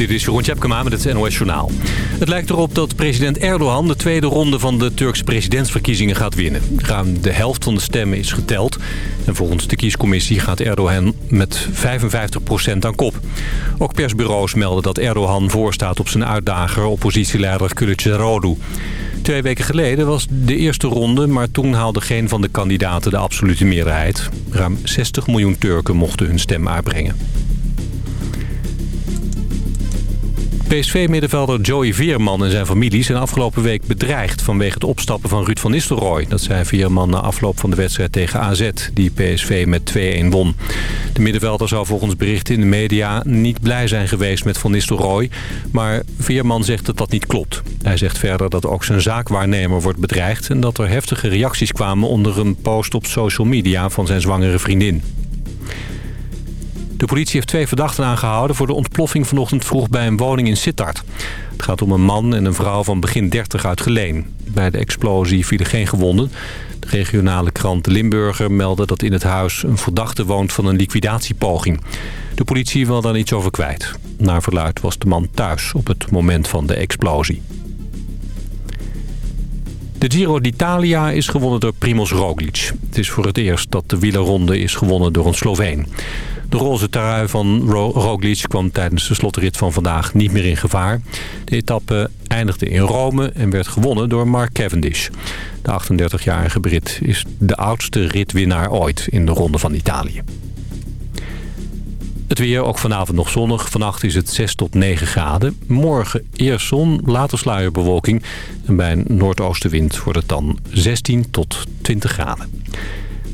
Dit is Jeroen Tjepkema met het NOS Journaal. Het lijkt erop dat president Erdogan de tweede ronde van de Turkse presidentsverkiezingen gaat winnen. Ruim de helft van de stemmen is geteld. En volgens de kiescommissie gaat Erdogan met 55% aan kop. Ook persbureaus melden dat Erdogan voorstaat op zijn uitdager oppositieleider Kılıçdaroğlu. Twee weken geleden was de eerste ronde, maar toen haalde geen van de kandidaten de absolute meerderheid. Ruim 60 miljoen Turken mochten hun stem uitbrengen. PSV-middenvelder Joey Veerman en zijn familie zijn afgelopen week bedreigd... vanwege het opstappen van Ruud van Nistelrooy. Dat zei Veerman na afloop van de wedstrijd tegen AZ, die PSV met 2-1 won. De middenvelder zou volgens berichten in de media niet blij zijn geweest met Van Nistelrooy. Maar Veerman zegt dat dat niet klopt. Hij zegt verder dat ook zijn zaakwaarnemer wordt bedreigd... en dat er heftige reacties kwamen onder een post op social media van zijn zwangere vriendin. De politie heeft twee verdachten aangehouden voor de ontploffing vanochtend vroeg bij een woning in Sittard. Het gaat om een man en een vrouw van begin 30 uit Geleen. Bij de explosie vielen geen gewonden. De regionale krant Limburger meldde dat in het huis een verdachte woont van een liquidatiepoging. De politie wil daar niets over kwijt. Naar verluid was de man thuis op het moment van de explosie. De Giro d'Italia is gewonnen door Primoz Roglic. Het is voor het eerst dat de wielerronde is gewonnen door een Sloveen. De roze trui van Roglic kwam tijdens de slotrit van vandaag niet meer in gevaar. De etappe eindigde in Rome en werd gewonnen door Mark Cavendish. De 38-jarige Brit is de oudste ritwinnaar ooit in de Ronde van Italië. Het weer, ook vanavond nog zonnig. Vannacht is het 6 tot 9 graden. Morgen eerst zon, later sluierbewolking. En bij een noordoostenwind wordt het dan 16 tot 20 graden.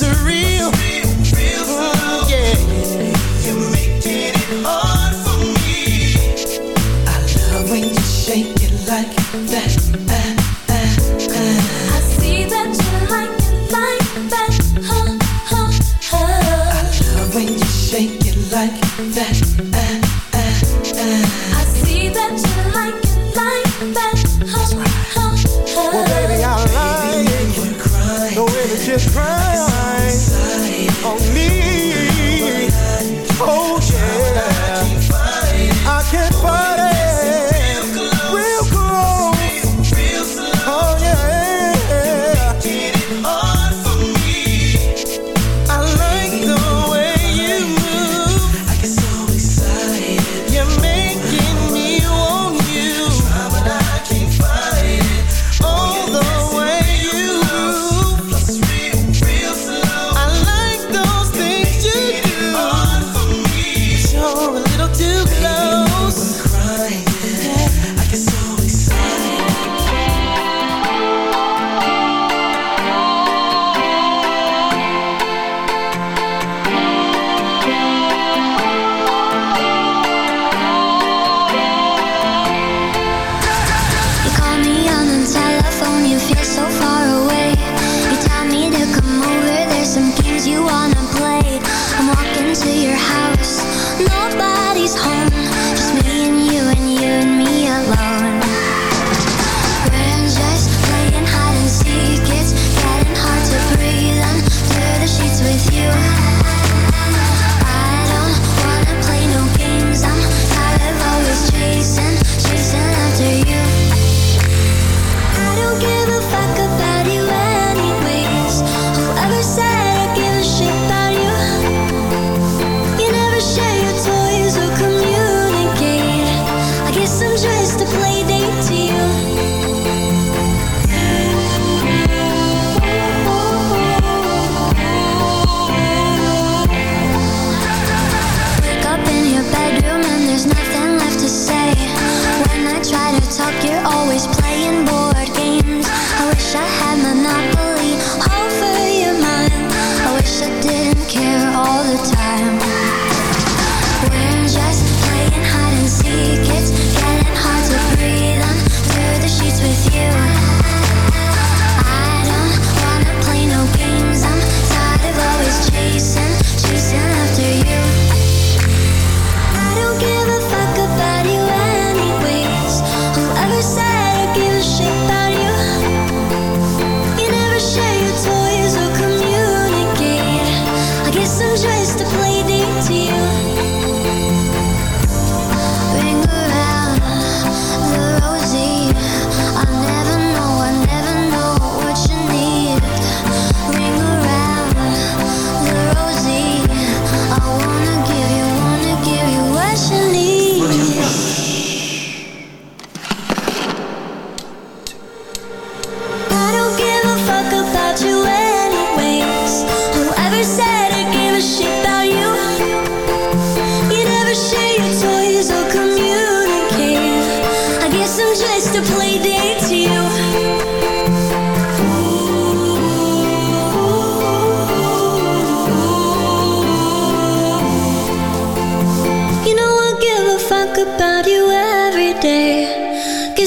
misery.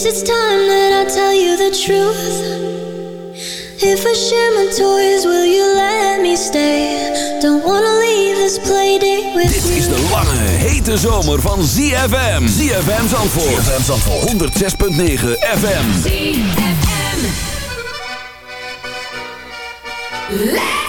Guess it's time that I tell you the truth If I share my toys, will you let me stay? Don't wanna leave this playdate with Dit is de lange, hete zomer van ZFM. ZFM Zandvoort. ZFM Zandvoort. 106.9 FM. ZFM. Let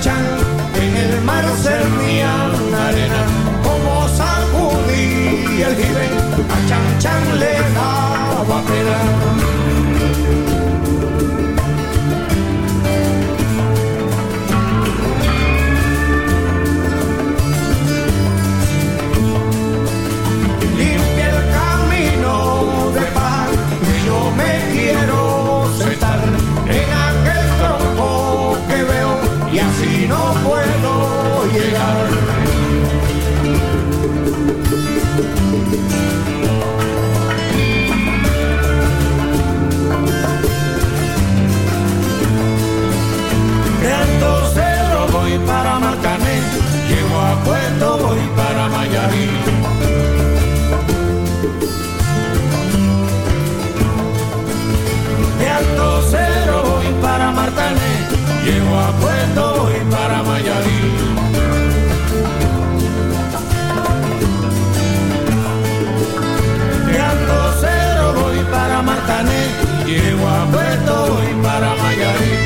chan en el mar. llego a Puerto voy para Mayarín.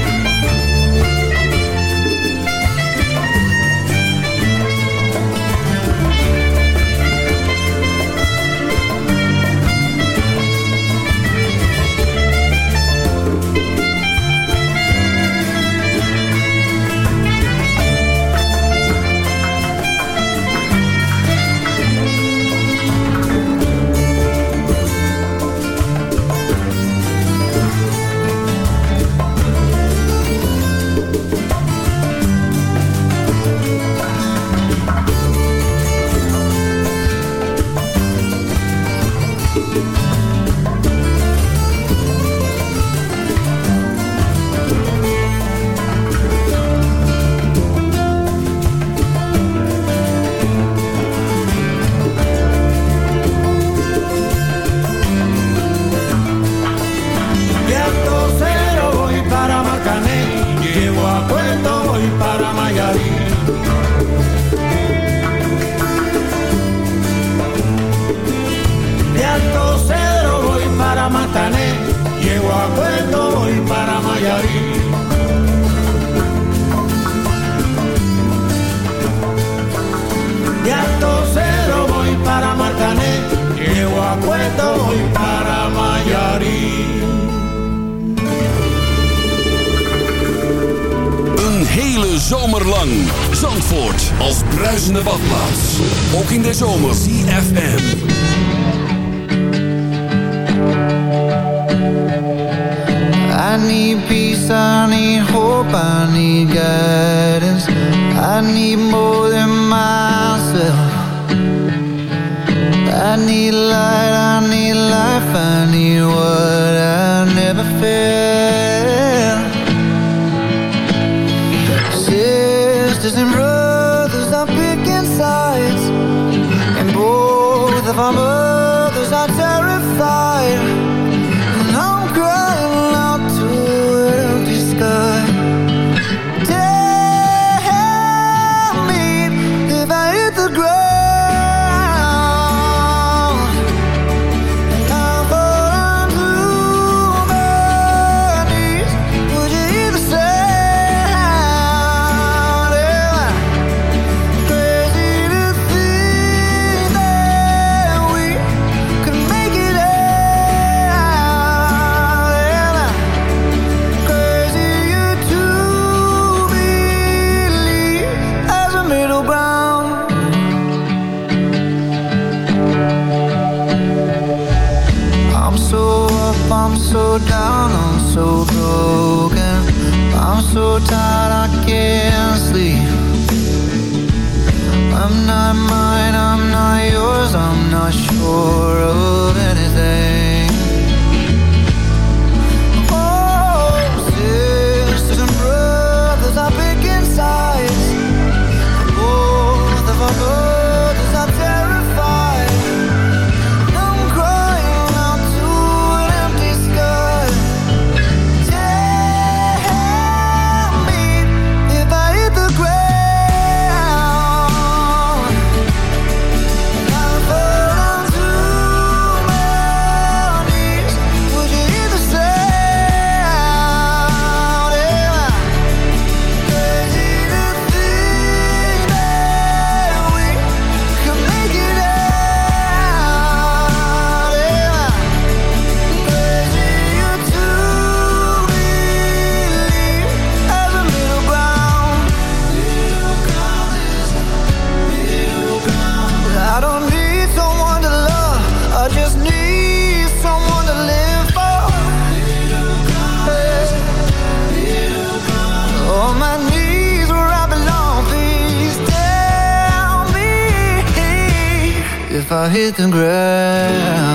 if I hit the ground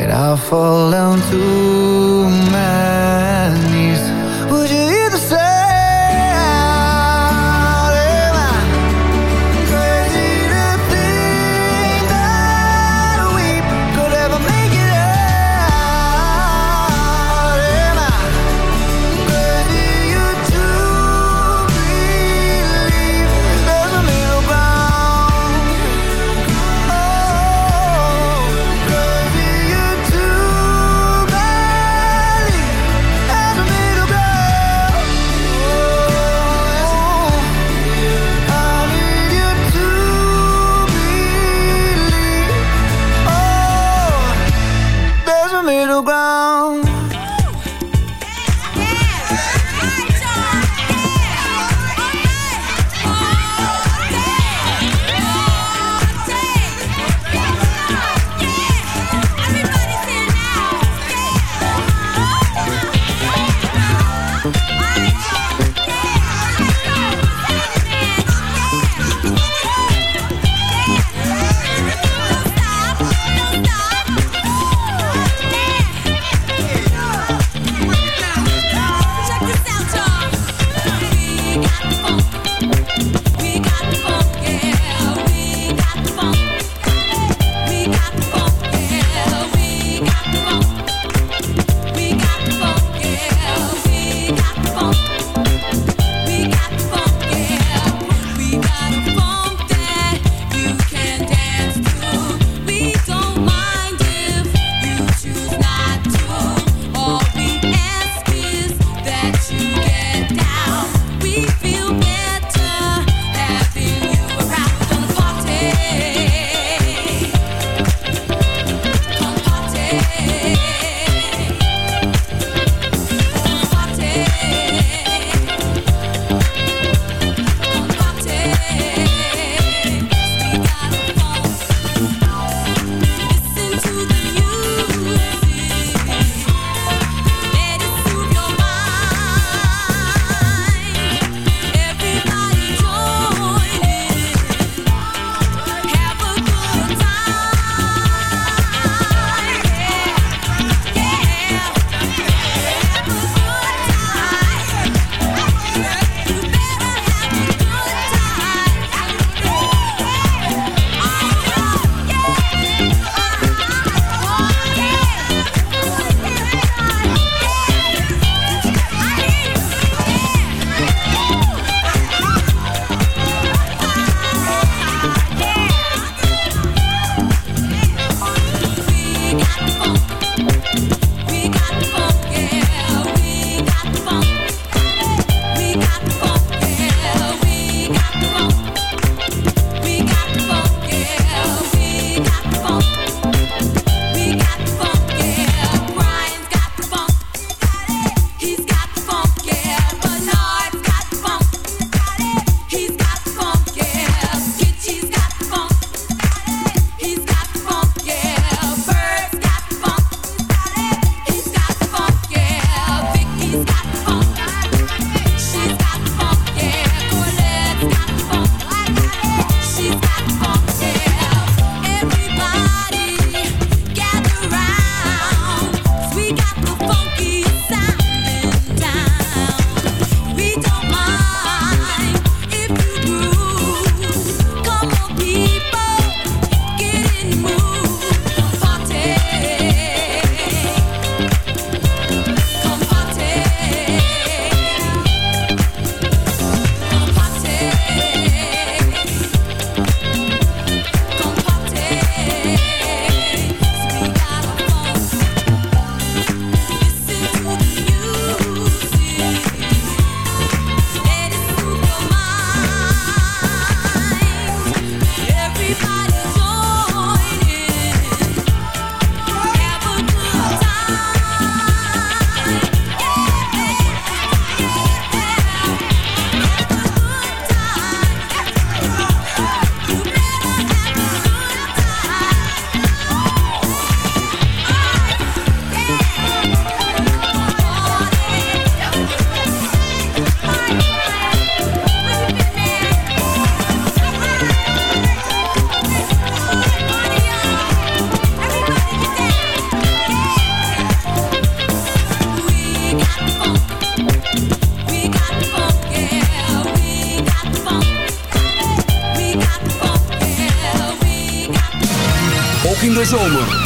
and I fall down too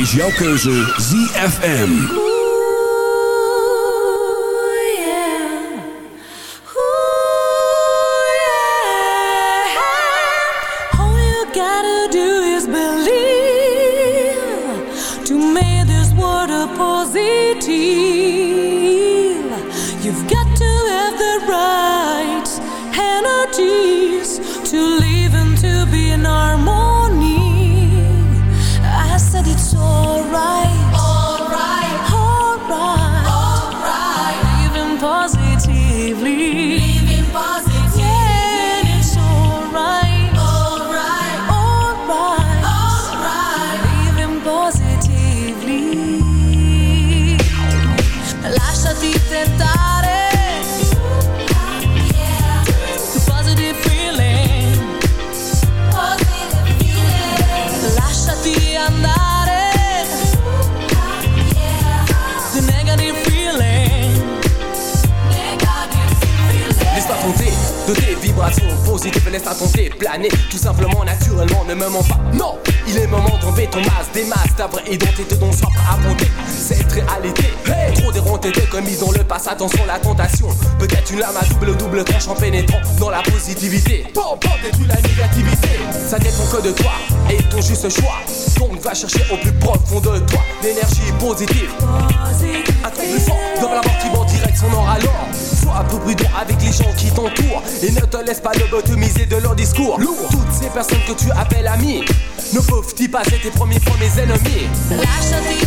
is jouw keuze ZFM. All vibrations positives, laisse-toi compter, planer tout simplement, naturellement, ne me mens pas. Non, il est moment d'enlever ton masque, des masques, ta vraie identité dont soif à affronter cette réalité. Hey Trop déronté, t'es commis dans le passé, attention la tentation. Peut-être une lame à double double tranche en pénétrant dans la positivité. Bon, bon, détruis la négativité. Ça dépend que de toi et ton juste choix. Donc va chercher au plus profond de toi l'énergie positive. Un truc plus fort dans la mort qui va en direction nord alors. Sois un peu prudent avec les gens qui t'entourent et ne te laisse pas lobotomiser de leur discours. Lourd. Toutes ces personnes que tu appelles amis ne peuvent-ils pas être tes premiers premiers ennemis? Lasciati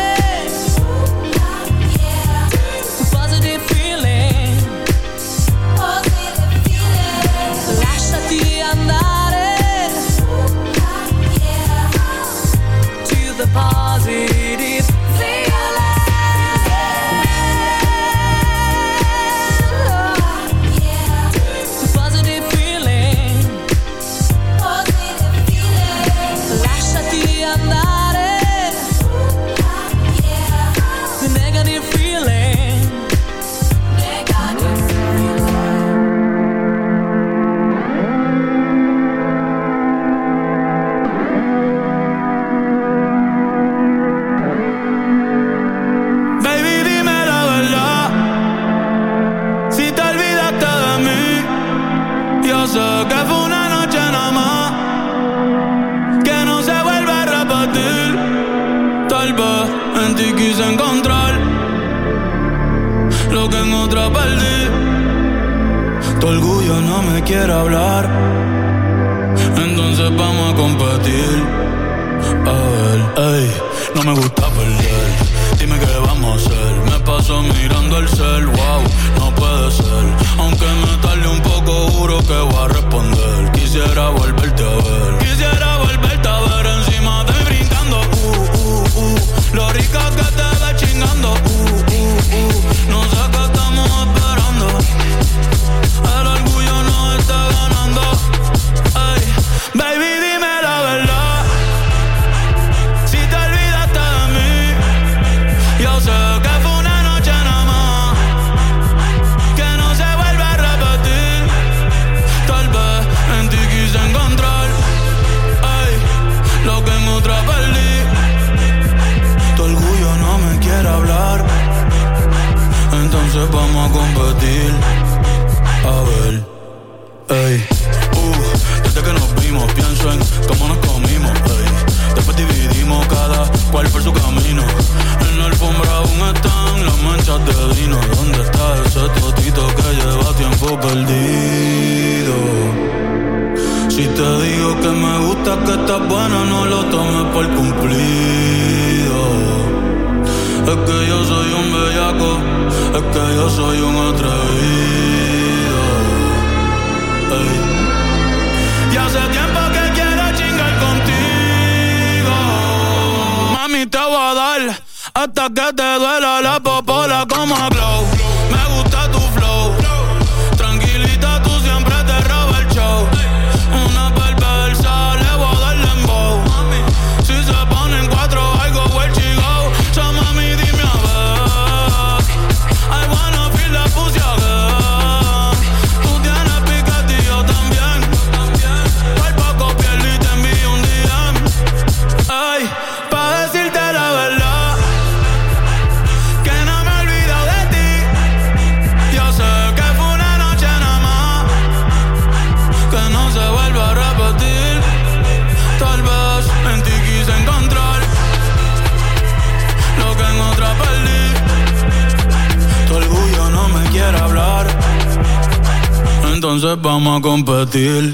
Perdí. Tu orgullo no me quiere hablar. Entonces vamos a competir. A ver, no me gusta perder. Dime qué vamos a hacer. Me paso mirando el cel, wow, no puede ser. Aunque me tarde un poco, juro que voy a responder. Quisiera volverte a ver. Quisiera volverte a ver encima de brincando. Uh, uh, uh. Lo rica que te ves chingando. Uh, uh, uh. No cual por su camino. En la alfombra aún están las manchas de vino. ¿Dónde está ese totito que lleva tiempo perdido? Si te digo que me gusta, que estás buena, no lo tomes por cumplido. Es que yo soy un bellaco, es que yo soy un atrevido. hasta que te duela la popola como glow. sutil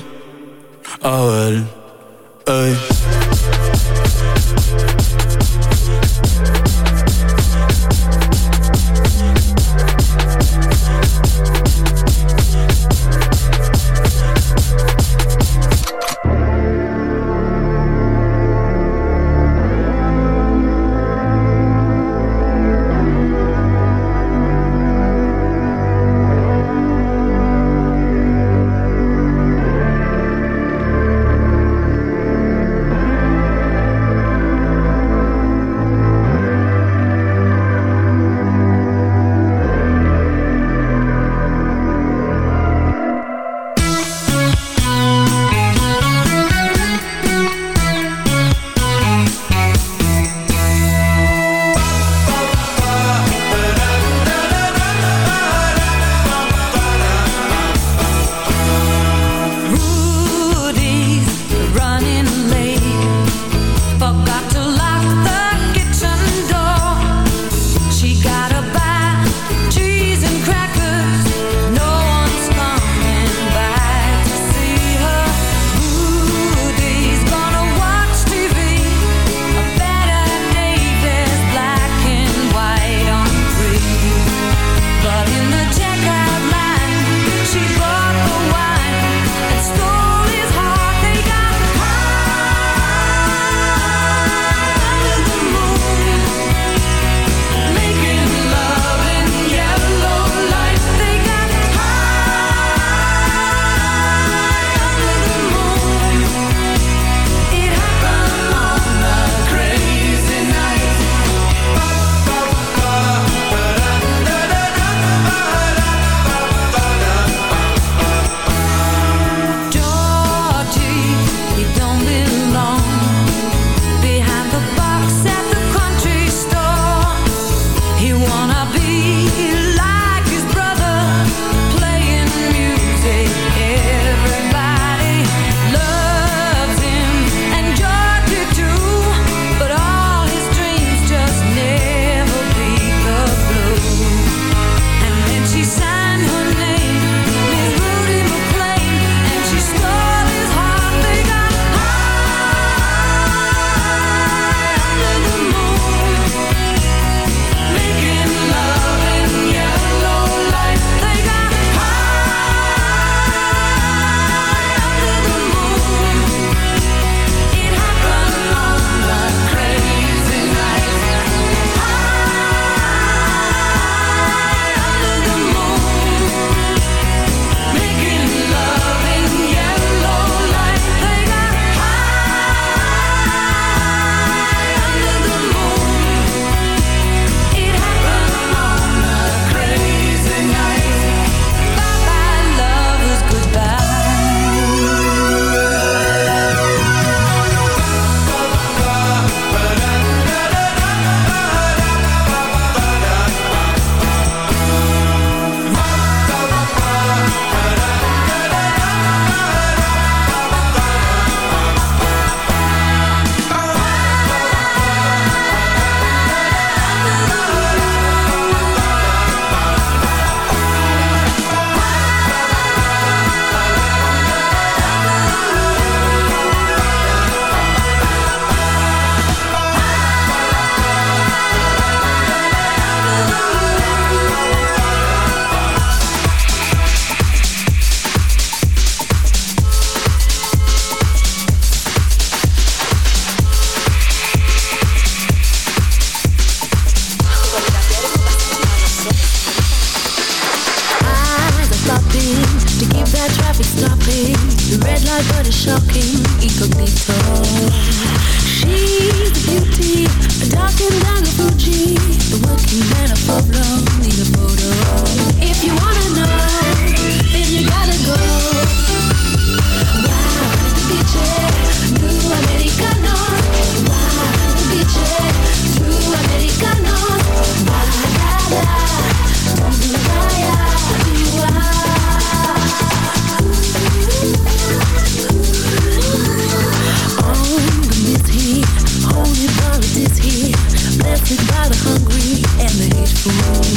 Ooh.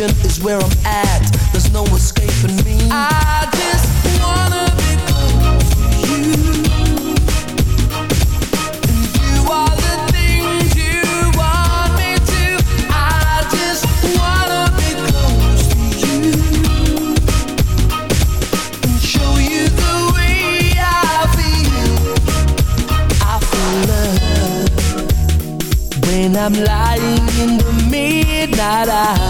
is where I'm at. There's no escaping me. I just wanna be close to you. And do all the things you want me to. I just wanna be close to you and show you the way I feel. I feel love when I'm lying in the midnight hour,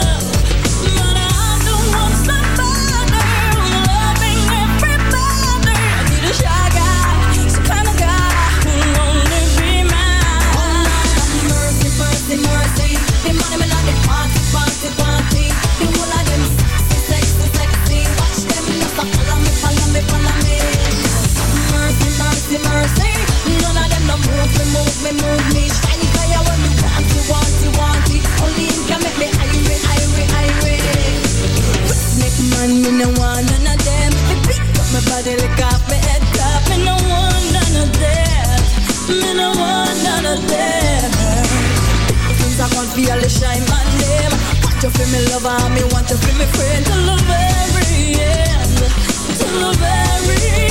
Feel me lover, me want to feel me friend till the very end, till the very end.